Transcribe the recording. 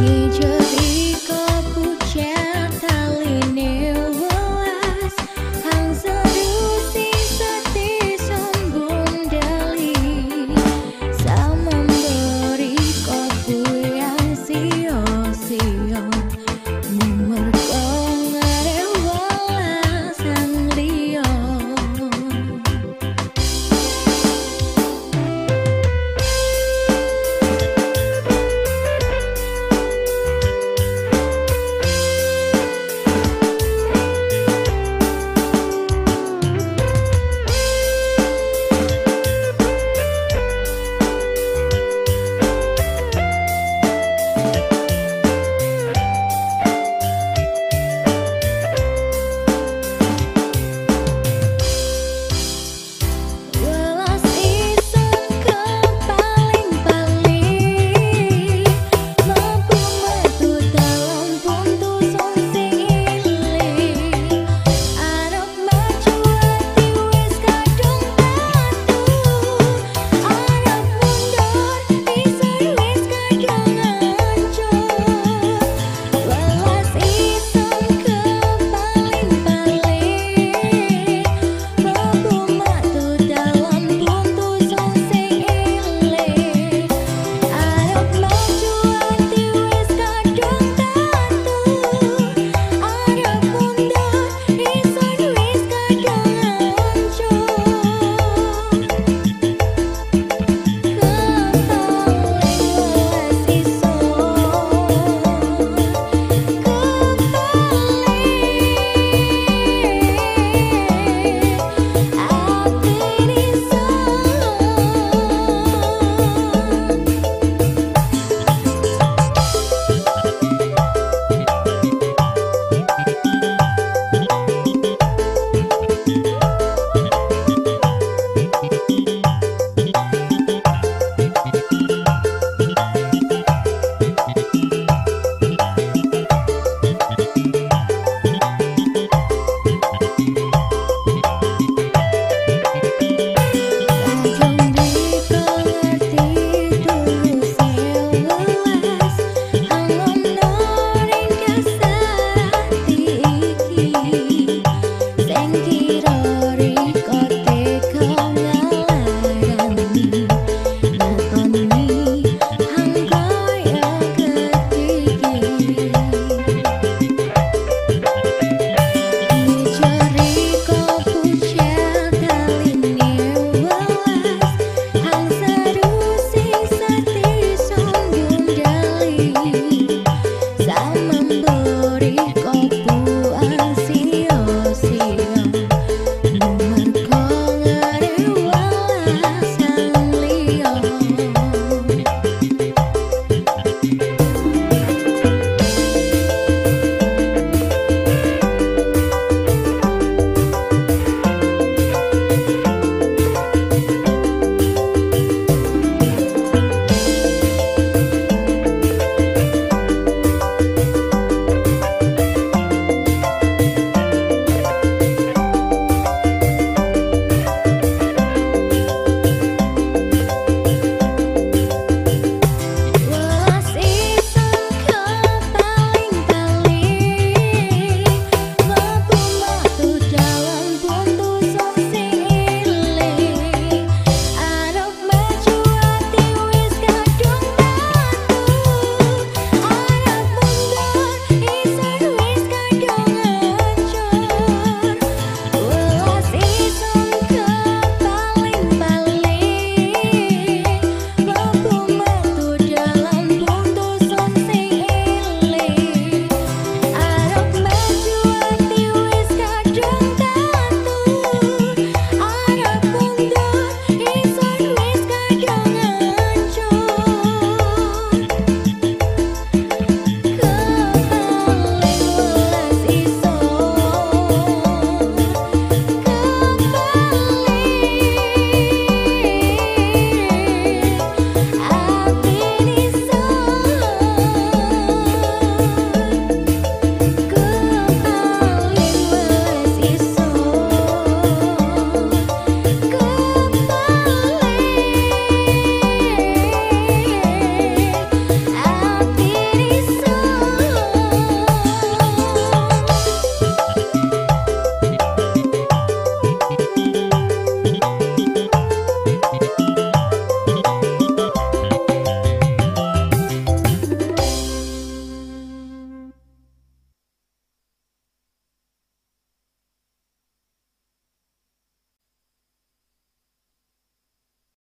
You.